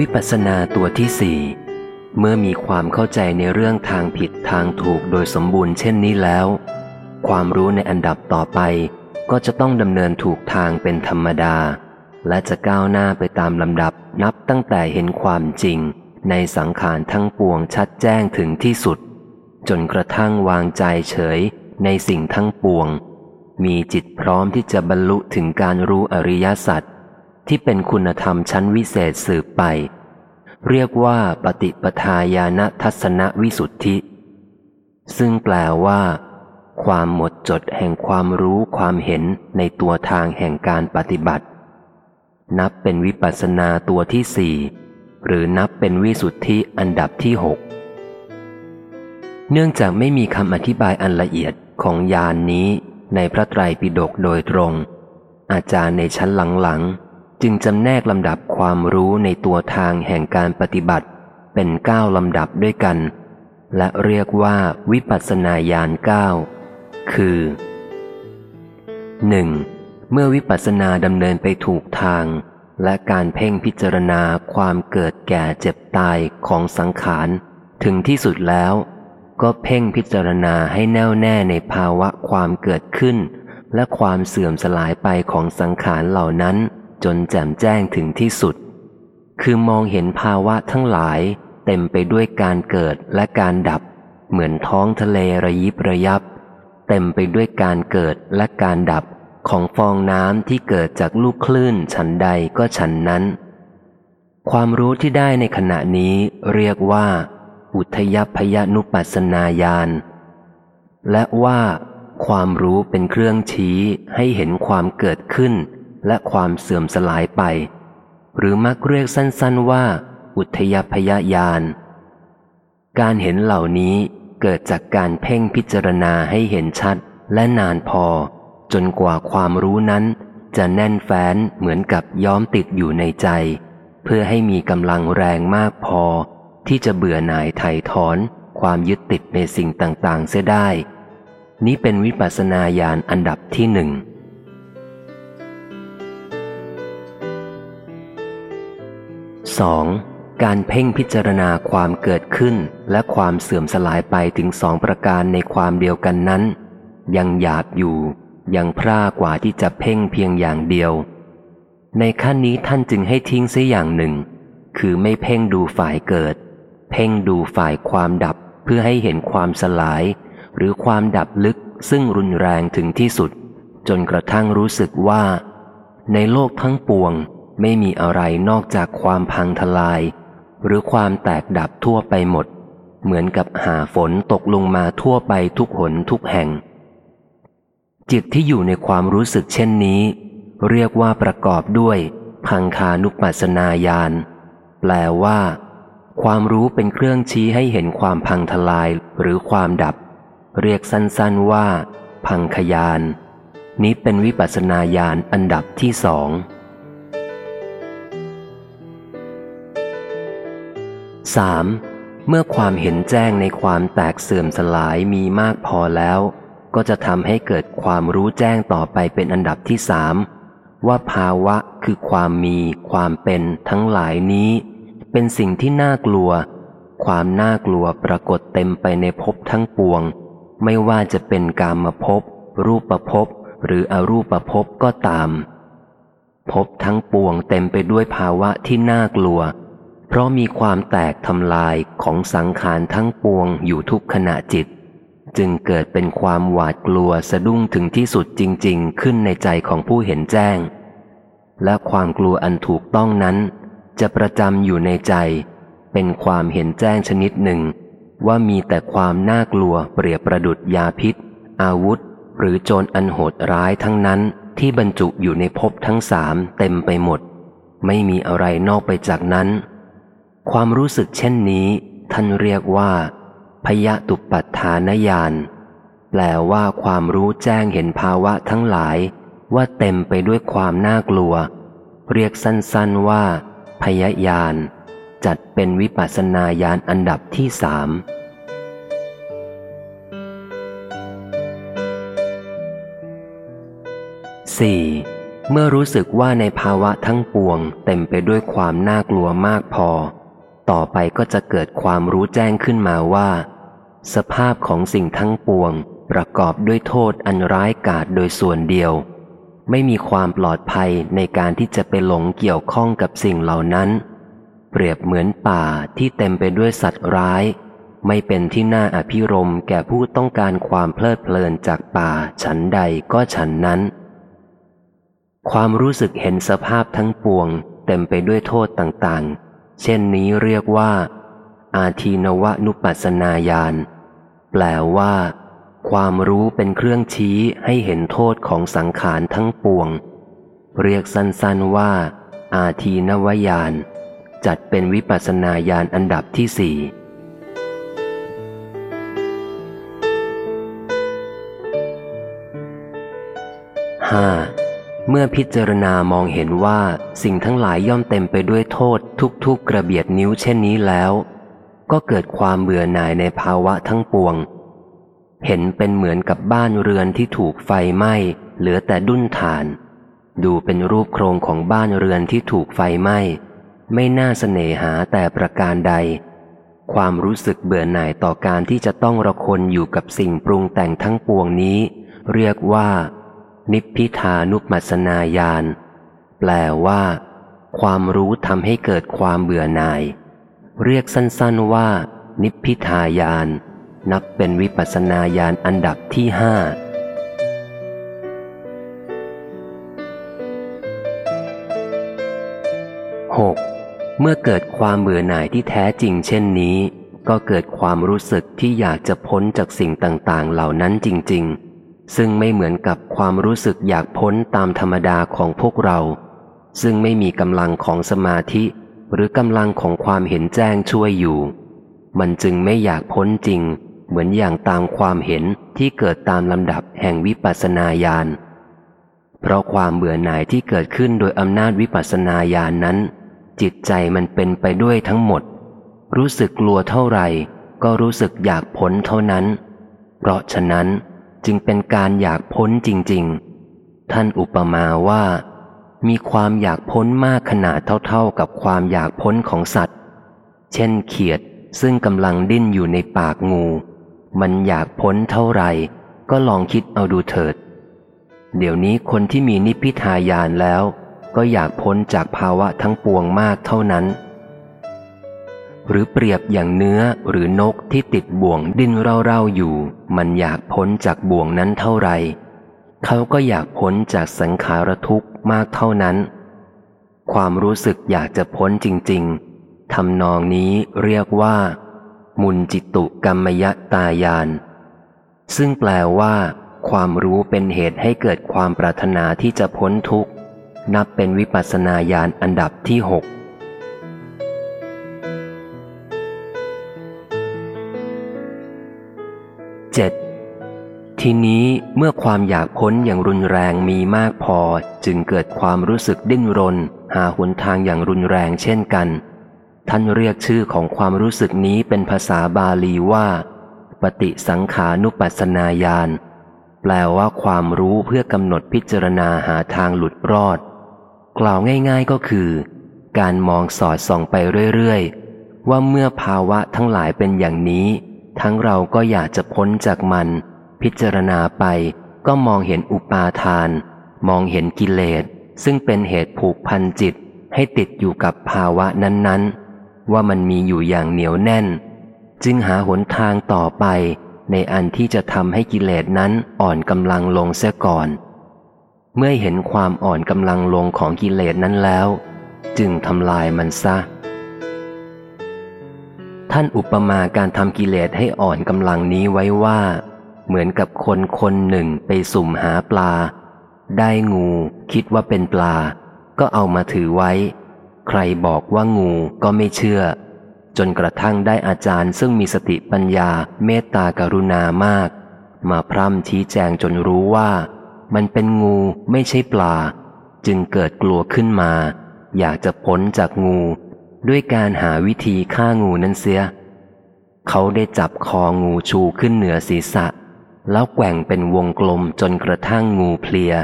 วิปัสสนาตัวที่สี่เมื่อมีความเข้าใจในเรื่องทางผิดทางถูกโดยสมบูรณ์เช่นนี้แล้ว ความรู้ในอันดับต่อไป ก็จะต้องดำเนินถูกทางเป็นธรรมดา และจะก้าวหน้าไปตามลำดับนับตั้งแต่เห็นความจริง ในสังขารทั้งปวงชัดแจ้งถึงที่สุด จนกระทั่งวางใจเฉยในสิ่งทั้งปวง มีจิตพร้อมที่จะบรรลุถึงการรู้อริยสัจที่เป็นคุณธรรมชั้นวิเศษสืบไป เรียกว่าปฏิปทาญาณทัศนวิสุทธิ ซึ่งแปลว่า ความหมดจดแห่งความรู้ความเห็นในตัวทางแห่งการปฏิบัติ นับเป็นวิปัสสนาตัวที่สี่หรือนับเป็นวิสุทธิอันดับที่หกเนื่องจากไม่มีคำอธิบายอันละเอียดของยานนี้ในพระไตรปิฎกโดยตรง อาจารย์ในชั้นหลังๆ จึงจำแนกลำดับความรู้ในตัวทางแห่งการปฏิบัติ เป็นเก้าลำดับด้วยกัน และเรียกว่าวิปัสสนาญาณเก้าคือ 1. เมื่อวิปัสสนาดำเนินไปถูกทาง และการเพ่งพิจารณาความเกิดแก่เจ็บตายของสังขาร ถึงที่สุดแล้ว ก็เพ่งพิจารณาให้แน่วแน่ในภาวะความเกิดขึ้น และความเสื่อมสลายไปของสังขารเหล่านั้น จนแจ่มแจ้งถึงที่สุด คือมองเห็นภาวะทั้งหลายเต็มไปด้วยการเกิดและการดับ เหมือนท้องทะเลระยิบระยับ เต็มไปด้วยการเกิดและการดับของฟองน้ำที่เกิดจากลูกคลื่นฉันใดก็ฉันนั้น ความรู้ที่ได้ในขณะนี้เรียกว่า อุทยพยนุปัสนาญาณและว่า ความรู้เป็นเครื่องชี้ให้เห็นความเกิดขึ้น และความเสื่อมสลายไป หรือมักเรียกสั้นๆว่า อุทยพยาญาณการเห็นเหล่านี้เกิดจากการเพ่งพิจารณาให้เห็นชัดและนานพอ จนกว่าความรู้นั้น จะแน่นแฟ้นเหมือนกับย้อมติดอยู่ในใจ เพื่อให้มีกำลังแรงมากพอ ที่จะเบื่อหน่ายไถ่ถอน ความยึดติดในสิ่งต่างๆ เสียได้ นี้เป็นวิปัสสนาญาณอันดับที่หนึ่ง 2. การเพ่งพิจารณาความเกิดขึ้นและความเสื่อมสลายไปถึงสองประการในความเดียวกันนั้น ยังหยาบอยู่ ยังพร่ากว่าที่จะเพ่งเพียงอย่างเดียว ในขั้นนี้ท่านจึงให้ทิ้งเสียอย่างหนึ่ง คือไม่เพ่งดูฝ่ายเกิด เพ่งดูฝ่ายความดับเพื่อให้เห็นความสลาย หรือความดับลึกซึ่งรุนแรงถึงที่สุด จนกระทั่งรู้สึกว่า ในโลกทั้งปวง ไม่มีอะไรนอกจากความพังทลาย หรือความแตกดับทั่วไปหมด เหมือนกับหาฝนตกลงมาทั่วไปทุกหนทุกแห่ง จิตที่อยู่ในความรู้สึกเช่นนี้ เรียกว่าประกอบด้วย พังคานุปัสนาญาณแปลว่า ความรู้เป็นเครื่องชี้ให้เห็นความพังทลายหรือความดับ เรียกสั้นๆว่า พังขยานนี้เป็นวิปัสสนาญาณอันดับที่สอง 3. เมื่อความเห็นแจ้งในความแตกเสื่อมสลายมีมากพอแล้ว ก็จะทำให้เกิดความรู้แจ้งต่อไปเป็นอันดับที่สามว่าภาวะคือความมีความเป็นทั้งหลายนี้ เป็นสิ่งที่น่ากลัว ความน่ากลัวปรากฏเต็มไปในภพทั้งปวง ไม่ว่าจะเป็นกามภพรูปภพหรืออรูปภพก็ตามภพทั้งปวงเต็มไปด้วยภาวะที่น่ากลัว ราะมีความแตกทำลายของสังขารทั้งปวงอยู่ทุกขณะจิต จึงเกิดเป็นความหวาดกลัวสะดุ้งถึงที่สุดจริง ๆ ขึ้นในใจของผู้เห็นแจ้ง และความกลัวอันถูกต้องนั้น จะประจำอยู่ในใจ เป็นความเห็นแจ้งชนิดหนึ่ง ว่ามีแต่ความน่ากลัวเปรียบประดุดยาพิษ อาวุธ หรือโจรอันโหดร้ายทั้งนั้นที่บรรจุอยู่ในภพทั้งสามเต็มไปหมด ไม่มีอะไรนอกไปจากนั้น ความรู้สึกเช่นนี้ ท่านเรียกว่า พยตุปัฏฐานญาณแปลว่าความรู้แจ้งเห็นภาวะทั้งหลาย ว่าเต็มไปด้วยความน่ากลัว เรียกสั้นๆว่า พยญาณจัดเป็นวิปัสนาญาณอันดับที่สาม 4. เมื่อรู้สึกว่าในภาวะทั้งปวง เต็มไปด้วยความน่ากลัวมากพอ ต่อไปก็จะเกิดความรู้แจ้งขึ้นมาว่า สภาพของสิ่งทั้งปวง ประกอบด้วยโทษอันร้ายกาจโดยส่วนเดียว ไม่มีความปลอดภัยในการที่จะไปหลงเกี่ยวข้องกับสิ่งเหล่านั้น เปรียบเหมือนป่าที่เต็มไปด้วยสัตว์ร้าย ไม่เป็นที่น่าอภิรมแก่ผู้ต้องการความเพลิดเพลินจากป่าฉันใดก็ฉันนั้น ความรู้สึกเห็นสภาพทั้งปวง เต็มไปด้วยโทษต่างๆ เช่นนี้เรียกว่า อาทีนวนุปัสนาญาณแปลว่า ความรู้เป็นเครื่องชี้ให้เห็นโทษของสังขารทั้งปวง เรียกสั้นๆว่า อาทีนวญาณจัดเป็นวิปัสนาญาณอันดับที่สี่ห้า เมื่อพิจารณามองเห็นว่าสิ่งทั้งหลายย่อมเต็มไปด้วยโทษทุกๆกระเบียดนิ้วเช่นนี้แล้ว ก็เกิดความเบื่อหน่ายในภาวะทั้งปวง เห็นเป็นเหมือนกับบ้านเรือนที่ถูกไฟไหม้เหลือแต่ดุ้นฐาน ดูเป็นรูปโครงของบ้านเรือนที่ถูกไฟไหม้ ไม่น่าเสน่หาแต่ประการใด ความรู้สึกเบื่อหน่ายต่อการที่จะต้องระคนอยู่กับสิ่งปรุงแต่งทั้งปวงนี้ เรียกว่า นิพพิทานุปัสนาญาณแปลว่า ความรู้ทำให้เกิดความเบื่อหน่าย เรียกสั้นๆว่า นิพพิทายาน นับเป็นวิปัสนาญาณอันดับที่ห้าหกเมื่อเกิดความเบื่อหน่ายที่แท้จริงเช่นนี้ ก็เกิดความรู้สึกที่อยากจะพ้นจากสิ่งต่างๆ เหล่านั้นจริง ๆ ซึ่งไม่เหมือนกับความรู้สึกอยากพ้นตามธรรมดาของพวกเรา ซึ่งไม่มีกำลังของสมาธิ หรือกำลังของความเห็นแจ้งช่วยอยู่ มันจึงไม่อยากพ้นจริง เหมือนอย่างตามความเห็นที่เกิดตามลำดับแห่งวิปัสสนาญาณเพราะความเบื่อหน่ายที่เกิดขึ้นโดยอำนาจวิปัสนาญาณนนั้น จิตใจมันเป็นไปด้วยทั้งหมด รู้สึกกลัวเท่าไหร่ ก็รู้สึกอยากพ้นเท่านั้น เพราะฉะนั้น จึงเป็นการอยากพ้นจริง ๆ ท่านอุปมาว่า มีความอยากพ้นมากขนาดเท่าๆกับความอยากพ้นของสัตว์ เช่นเขียดซึ่งกำลังดิ้นอยู่ในปากงู มันอยากพ้นเท่าไหร่ ก็ลองคิดเอาดูเถิด เดี๋ยวนี้คนที่มีนิพพิทายานแล้ว ก็อยากพ้นจากภาวะทั้งปวงมากเท่านั้น หรือเปรียบอย่างเนื้อหรือนกที่ติดบ่วงดิ้นเร่าๆอยู่ มันอยากพ้นจากบ่วงนั้นเท่าไหร่เขาก็อยากพ้นจากสังขารทุกข์มากเท่านั้น ความรู้สึกอยากจะพ้นจริง ๆทำนองนี้เรียกว่า มุนจิตุกรรมยตายาน ซึ่งแปลว่า ความรู้เป็นเหตุให้เกิดความปรารถนาที่จะพ้นทุกข์ นับเป็นวิปัสนาญาณอันดับที่หก เจ็ดทีนี้เมื่อความอยากพ้นอย่างรุนแรงมีมากพอจึงเกิดความรู้สึกดิ้นรน หาหนทางอย่างรุนแรงเช่นกัน ท่านเรียกชื่อของความรู้สึกนี้เป็นภาษาบาลีว่า ปฏิสังขานุปัสนาญาณแปลว่าความรู้เพื่อกำหนดพิจารณาหาทางหลุดรอด กล่าวง่าย ๆก็คือ การมองสอดส่องไปเรื่อยๆว่าเมื่อภาวะทั้งหลายเป็นอย่างนี้ ทั้งเราก็อยากจะพ้นจากมัน พิจารณาไปก็มองเห็นอุปาทาน มองเห็นกิเลส ซึ่งเป็นเหตุผูกพันจิตให้ติดอยู่กับภาวะนั้นๆ ว่ามันมีอยู่อย่างเหนียวแน่น จึงหาหนทางต่อไปในอันที่จะทำให้กิเลสนั้นอ่อนกำลังลงเสียก่อน เมื่อเห็นความอ่อนกำลังลงของกิเลสนั้นแล้ว จึงทำลายมันซะ ท่านอุปมาการทำกิเลสให้อ่อนกำลังนี้ไว้ว่า เหมือนกับคนคนหนึ่งไปสุ่มหาปลา ได้งูคิดว่าเป็นปลา ก็เอามาถือไว้ ใครบอกว่างูก็ไม่เชื่อ จนกระทั่งได้อาจารย์ซึ่งมีสติปัญญาเมตตากรุณามาก มาพร่ำชี้แจงจนรู้ว่า มันเป็นงูไม่ใช่ปลา จึงเกิดกลัวขึ้นมา อยากจะพ้นจากงู ด้วยการหาวิธีฆ่างูนั้นเสีย เขาได้จับคองูชูขึ้นเหนือศีรษะ แล้วแกว่งเป็นวงกลมจนกระทั่งงูเพลีย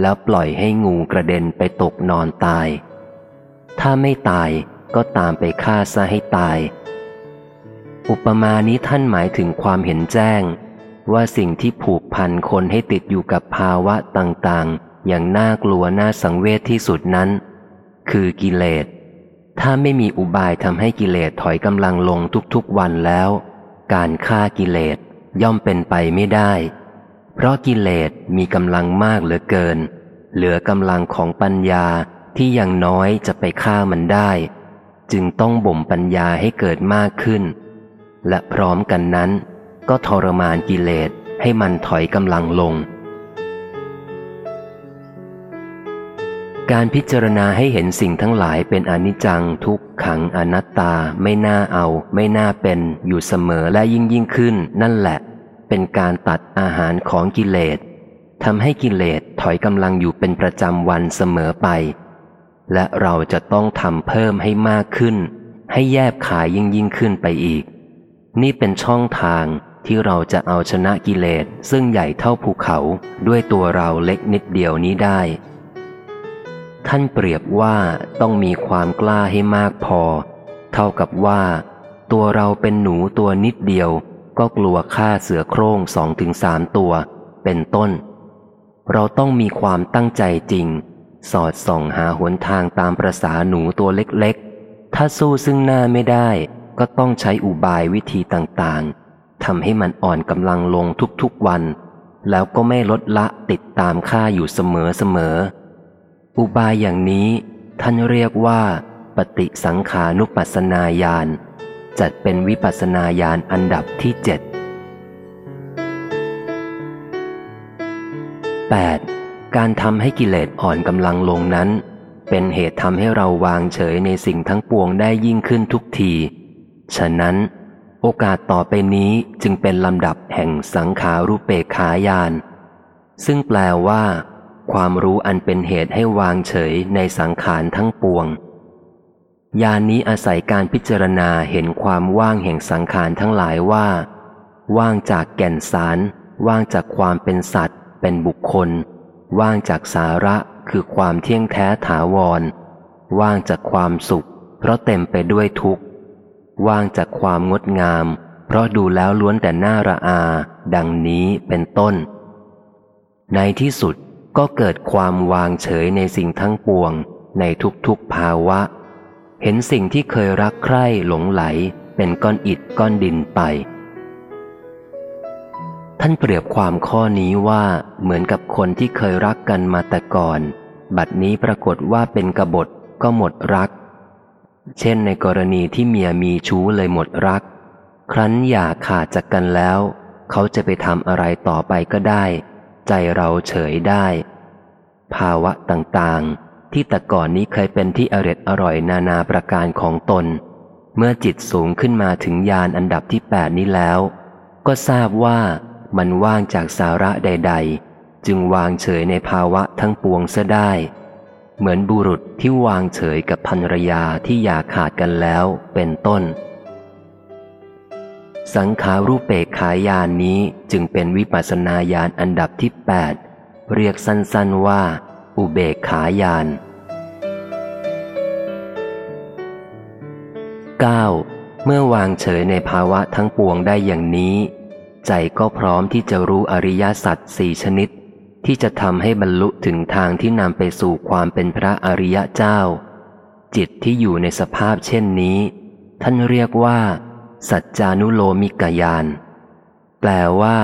แล้วปล่อยให้งูกระเด็นไปตกนอนตาย ถ้าไม่ตายก็ตามไปฆ่าซะให้ตาย อุปมานี้ท่านหมายถึงความเห็นแจ้ง ว่าสิ่งที่ผูกพันคนให้ติดอยู่กับภาวะต่างๆ อย่างน่ากลัวน่าสังเวชที่สุดนั้น คือกิเลส ถ้าไม่มีอุบายทำให้กิเลสถอยกำลังลงทุกๆวันแล้ว การฆ่ากิเลสย่อมเป็นไปไม่ได้ เพราะกิเลสมีกำลังมากเหลือเกิน เหลือกำลังของปัญญาที่ยังน้อยจะไปฆ่ามันได้ จึงต้องบ่มปัญญาให้เกิดมากขึ้น และพร้อมกันนั้น ก็ทรมานกิเลสให้มันถอยกำลังลง การพิจารณาให้เห็นสิ่งทั้งหลายเป็นอนิจจังทุกขังอนัตตาไม่น่าเอา ไม่น่าเป็นอยู่เสมอและยิ่งยิ่งขึ้น นั่นแหละ เป็นการตัดอาหารของกิเลสทำให้กิเลสถอยกำลังอยู่เป็นประจำวันเสมอไป และเราจะต้องทำเพิ่มให้มากขึ้น ให้แยบขายยิ่งยิ่งขึ้นไปอีก นี่เป็นช่องทางที่เราจะเอาชนะกิเลสซึ่งใหญ่เท่าภูเขาด้วยตัวเราเล็กนิดเดียวนี้ได้ ท่านเปรียบว่าต้องมีความกล้าให้มากพอ เท่ากับว่า ตัวเราเป็นหนูตัวนิดเดียว ก็กลัวฆ่าเสือโคร่งสองถึงสามตัว เป็นต้น เราต้องมีความตั้งใจจริง สอดส่องหาหนทางตามประษาหนูตัวเล็กๆ ถ้าสู้ซึ่งหน้าไม่ได้ ก็ต้องใช้อุบายวิธีต่างๆทำให้มันอ่อนกำลังลงทุกๆวัน แล้วก็ไม่ลดละติดตามค่าอยู่เสมอๆ อุบายอย่างนี้ท่านเรียกว่า ปฏิสังขานุปัสสนาญาณจัดเป็นวิปัสสนาญาณอันดับที่เจ็ด 8. การทำให้กิเลสอ่อนกำลังลงนั้น เป็นเหตุทำให้เราวางเฉยในสิ่งทั้งปวงได้ยิ่งขึ้นทุกที ฉะนั้น โอกาสต่อไปนี้จึงเป็นลำดับแห่งสังขารุเปกขายาน ซึ่งแปลว่า ความรู้อันเป็นเหตุให้วางเฉยในสังขารทั้งปวงยานนี้อาศัยการพิจารณาเห็นความว่างแห่งสังขารทั้งหลายว่า ว่างจากแก่นสาร ว่างจากความเป็นสัตว์ เป็นบุคคล ว่างจากสาระคือความเที่ยงแท้ถาวร ว่างจากความสุข เพราะเต็มไปด้วยทุกข์ ว่างจากความงดงาม เพราะดูแล้วล้วนแต่น่าระอา ดังนี้เป็นต้น ในที่สุด ก็เกิดความวางเฉยในสิ่งทั้งปวง ในทุกๆภาวะ เห็นสิ่งที่เคยรักใคร่หลงไหล เป็นก้อนอิฐก้อนดินไป ท่านเปรียบความข้อนี้ว่าเหมือนกับคนที่เคยรักกันมาแต่ก่อน บัดนี้ปรากฏว่าเป็นกบฏก็หมดรัก เช่นในกรณีที่เมียมีชู้เลยหมดรัก ครั้นอย่าขาดจากกันแล้ว เขาจะไปทำอะไรต่อไปก็ได้ ใจเราเฉยได้ ภาวะต่างๆ ที่แต่ก่อนนี้เคยเป็นที่อร็ดอร่อยนานาประการของตน เมื่อจิตสูงขึ้นมาถึงยานอันดับที่แปดนี้แล้ว ก็ทราบว่ามันว่างจากสาระใด ๆ จึงวางเฉยในภาวะทั้งปวงเสียได้ เหมือนบุรุษที่วางเฉยกับภรรยาที่อยากขาดกันแล้วเป็นต้น สังขารูปเปกขายานนี้จึงเป็นวิปัสสนาญาณอันดับที่ 8 เรียกสั้นๆว่า อุเบกขายาน 9. เมื่อวางเฉยในภาวะทั้งปวงได้อย่างนี้ ใจก็พร้อมที่จะรู้อริยสัจสี่ชนิด ที่จะทำให้บรรลุถึงทางที่นำไปสู่ความเป็นพระอริยเจ้า จิตที่อยู่ในสภาพเช่นนี้ ท่านเรียกว่า สัจจานุโลมิกยาน แปลว่า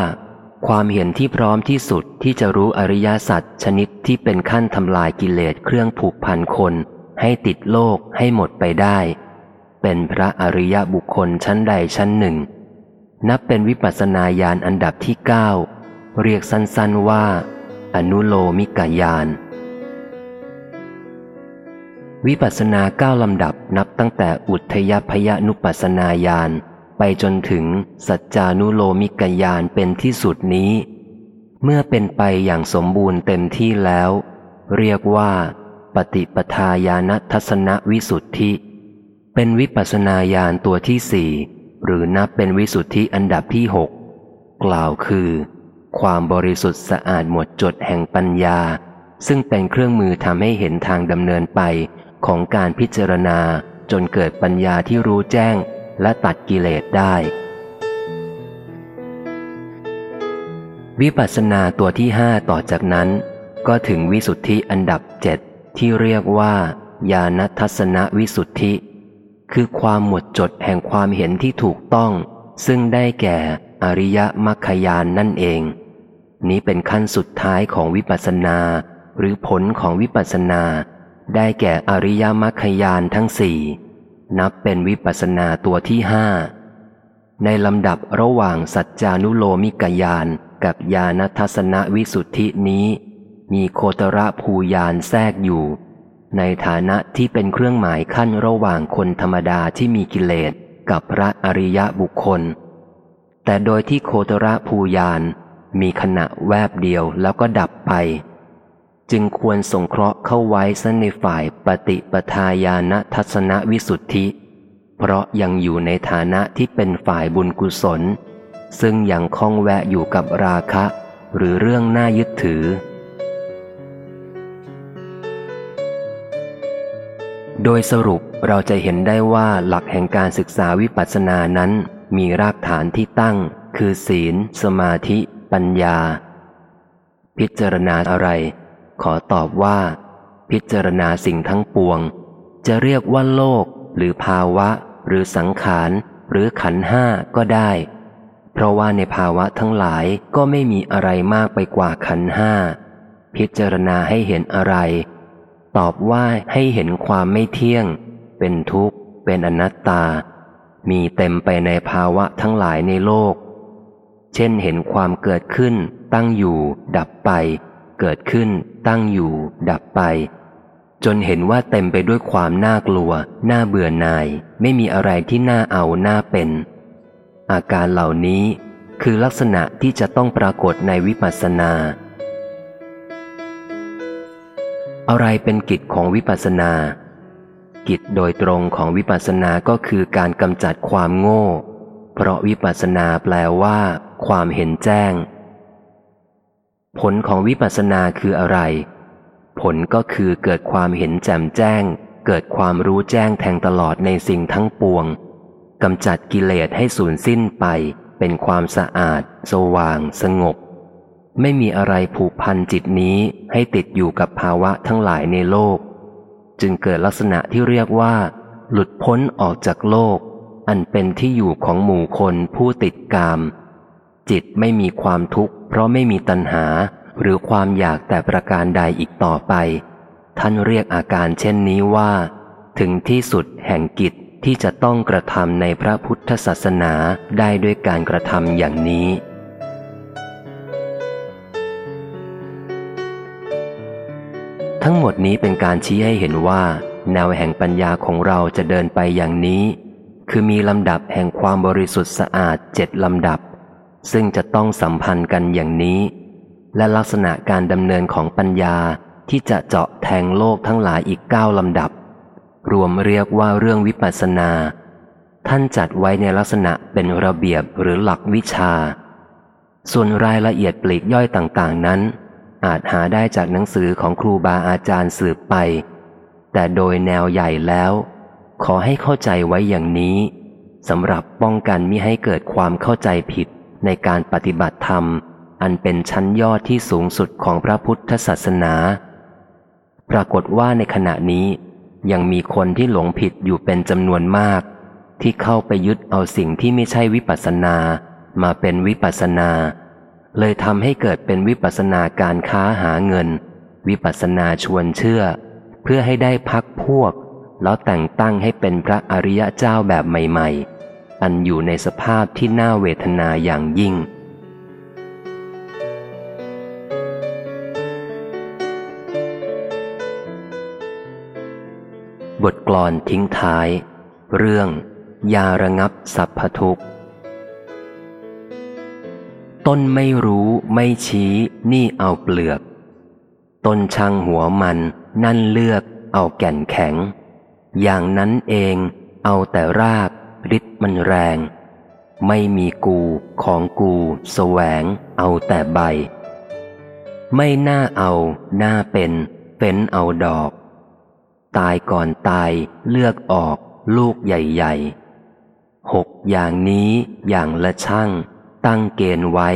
ความเห็นที่พร้อมที่สุดที่จะรู้อริยสัจชนิดที่เป็นขั้นทำลายกิเลสเครื่องผูกพันคน ให้ติดโลกให้หมดไปได้ เป็นพระอริยบุคคลชั้นใดชั้นหนึ่ง นับเป็นวิปัสสนาญาณอันดับที่เก้าเรียกสั้นๆว่า อนุโลมิกยาน วิปัสสนาเก้าลำดับนับตั้งแต่อุทยพยนุปัสสนาญาณไปจนถึงสัจจานุโลมิกยานเป็นที่สุดนี้ เมื่อเป็นไปอย่างสมบูรณ์เต็มที่แล้ว เรียกว่า ปฏิปทาญาณทัศนวิสุทธิ เป็นวิปัสสนาญาณตัวที่สี่หรือนับเป็นวิสุทธิอันดับที่หกกล่าวคือ ความบริสุทธิ์สะอาดหมดจดแห่งปัญญา ซึ่งเป็นเครื่องมือทำให้เห็นทางดำเนินไป ของการพิจารณาจนเกิดปัญญาที่รู้แจ้งและตัดกิเลสได้ วิปัสสนาตัวที่ห้าต่อจากนั้น ก็ถึงวิสุทธิอันดับเจ็ดที่เรียกว่า ญาณทัศนวิสุทธิ คือความหมดจดแห่งความเห็นที่ถูกต้อง ซึ่งได้แก่อริยมรรคยานนั่นเอง นี้เป็นขั้นสุดท้ายของวิปัสสนา หรือผลของวิปัสสนา ได้แก่อริยมรรคยานทั้งสี่นับเป็นวิปัสสนาตัวที่ห้าในลำดับระหว่างสัจจานุโลมิกยานกับญาณทัศนวิสุทธินี้ มีโคตรภูยานแทรกอยู่ ในฐานะที่เป็นเครื่องหมายขั้นระหว่างคนธรรมดาที่มีกิเลสกับพระอริยบุคคล แต่โดยที่โคตรภูยานมีขณะแวบเดียวแล้วก็ดับไป จึงควรสงเคราะห์เข้าไว้ซะในฝ่ายปฏิปทาญาณทัศนวิสุทธิ เพราะยังอยู่ในฐานะที่เป็นฝ่ายบุญกุศล ซึ่งยังคล้องแวะอยู่กับราคะ หรือเรื่องน่ายึดถือ โดยสรุปเราจะเห็นได้ว่าหลักแห่งการศึกษาวิปัสสนานั้นมีรากฐานที่ตั้ง คือศีล สมาธิ ปัญญา พิจารณาอะไร ขอตอบว่า พิจารณาสิ่งทั้งปวง จะเรียกว่าโลก หรือภาวะ หรือสังขาร หรือขันห้าก็ได้ เพราะว่าในภาวะทั้งหลายก็ไม่มีอะไรมากไปกว่าขันห้าพิจารณาให้เห็นอะไร ตอบว่าให้เห็นความไม่เที่ยง เป็นทุกข์ เป็นอนัตตา มีเต็มไปในภาวะทั้งหลายในโลก เช่นเห็นความเกิดขึ้น ตั้งอยู่ ดับไป เกิดขึ้น ตั้งอยู่ ดับไป จนเห็นว่าเต็มไปด้วยความน่ากลัว น่าเบื่อหน่าย ไม่มีอะไรที่น่าเอาน่าเป็น อาการเหล่านี้คือลักษณะที่จะต้องปรากฏในวิปัสสนา อะไรเป็นกิจของวิปัสสนา กิจโดยตรงของวิปัสสนาก็คือการกำจัดความโง่ เพราะวิปัสสนาแปลว่า ความเห็นแจ้ง ผลของวิปัสสนาคืออะไร ผลก็คือเกิดความเห็นแจ่มแจ้ง เกิดความรู้แจ้งแทงตลอดในสิ่งทั้งปวงกำจัดกิเลสให้สูญสิ้นไป เป็นความสะอาด สว่าง สงบ ไม่มีอะไรผูกพันจิตนี้ให้ติดอยู่กับภาวะทั้งหลายในโลก จึงเกิดลักษณะที่เรียกว่า หลุดพ้นออกจากโลก อันเป็นที่อยู่ของหมู่คนผู้ติดกาม จิตไม่มีความทุกข์ เพราะไม่มีตัณหา หรือความอยากแต่ประการใดอีกต่อไป ท่านเรียกอาการเช่นนี้ว่า ถึงที่สุดแห่งกิจที่จะต้องกระทำในพระพุทธศาสนาได้ด้วยการกระทำอย่างนี้ ทั้งหมดนี้เป็นการชี้ให้เห็นว่า แนวแห่งปัญญาของเราจะเดินไปอย่างนี้ คือมีลำดับแห่งความบริสุทธิ์สะอาดเจ็ดลำดับ ซึ่งจะต้องสัมพันธ์กันอย่างนี้ และลักษณะการดำเนินของปัญญาที่จะเจาะแทงโลกทั้งหลายอีกเก้าลำดับ รวมเรียกว่าเรื่องวิปัสสนา ท่านจัดไว้ในลักษณะเป็นระเบียบหรือหลักวิชา ส่วนรายละเอียดปลีกย่อยต่างๆนั้น อาจหาได้จากหนังสือของครูบาอาจารย์สืบไป แต่โดยแนวใหญ่แล้ว ขอให้เข้าใจไว้อย่างนี้สำหรับป้องกันมิให้เกิดความเข้าใจผิด ในการปฏิบัติธรรม อันเป็นชั้นยอดที่สูงสุดของพระพุทธศาสนา ปรากฏว่าในขณะนี้ยังมีคนที่หลงผิดอยู่เป็นจำนวนมาก ที่เข้าไปยึดเอาสิ่งที่ไม่ใช่วิปัสสนา มาเป็นวิปัสสนา เลยทำให้เกิดเป็นวิปัสสนาการค้าหาเงิน วิปัสสนาชวนเชื่อ เพื่อให้ได้พักพวก แล้วแต่งตั้งให้เป็นพระอริยเจ้าแบบใหม่ ๆ อันอยู่ในสภาพที่น่าเวทนาอย่างยิ่ง บทกลอนทิ้งท้าย เรื่อง ยาระงับสัพพทุกข์ ต้นไม่รู้ไม่ชี้นี่เอาเปลือก ต้นช่างหัวมันนั่นเลือกเอาแก่นแข็ง อย่างนั้นเองเอาแต่ราก ฤทธิ์มันแรง ไม่มีกูของกูแสวง เอาแต่ใบ ไม่น่าเอาหน้าเป็นเป็นเอาดอก ตายก่อนตายเลือกออกลูกใหญ่ๆหกอย่างนี้อย่างละช่างตั้งเกณฑ์ไว้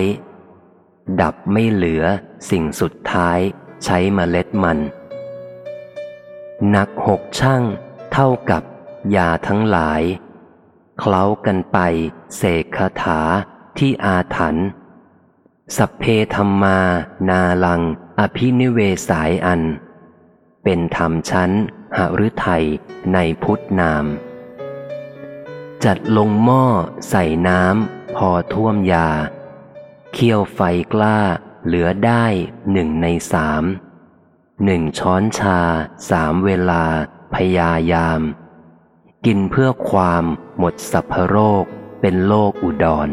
ดับไม่เหลือสิ่งสุดท้ายใช้มเมล็ดมัน หนักหกช่างเท่ากับยาทั้งหลาย เคล้ากันไป เสกคาถาที่อาถรรพ์สัพเพธรรมา นาลัง อภินิเวสายอัน เป็นธรรมชั้นหฤทัยในพุทธนาม จัดลงหม้อใส่น้ำพอท่วมยา เคี่ยวไฟกล้าเหลือได้หนึ่งในสามหนึ่งช้อนชาสามเวลาพยายาม กินเพื่อความหมดสัพพโรค เป็นโลกอุดร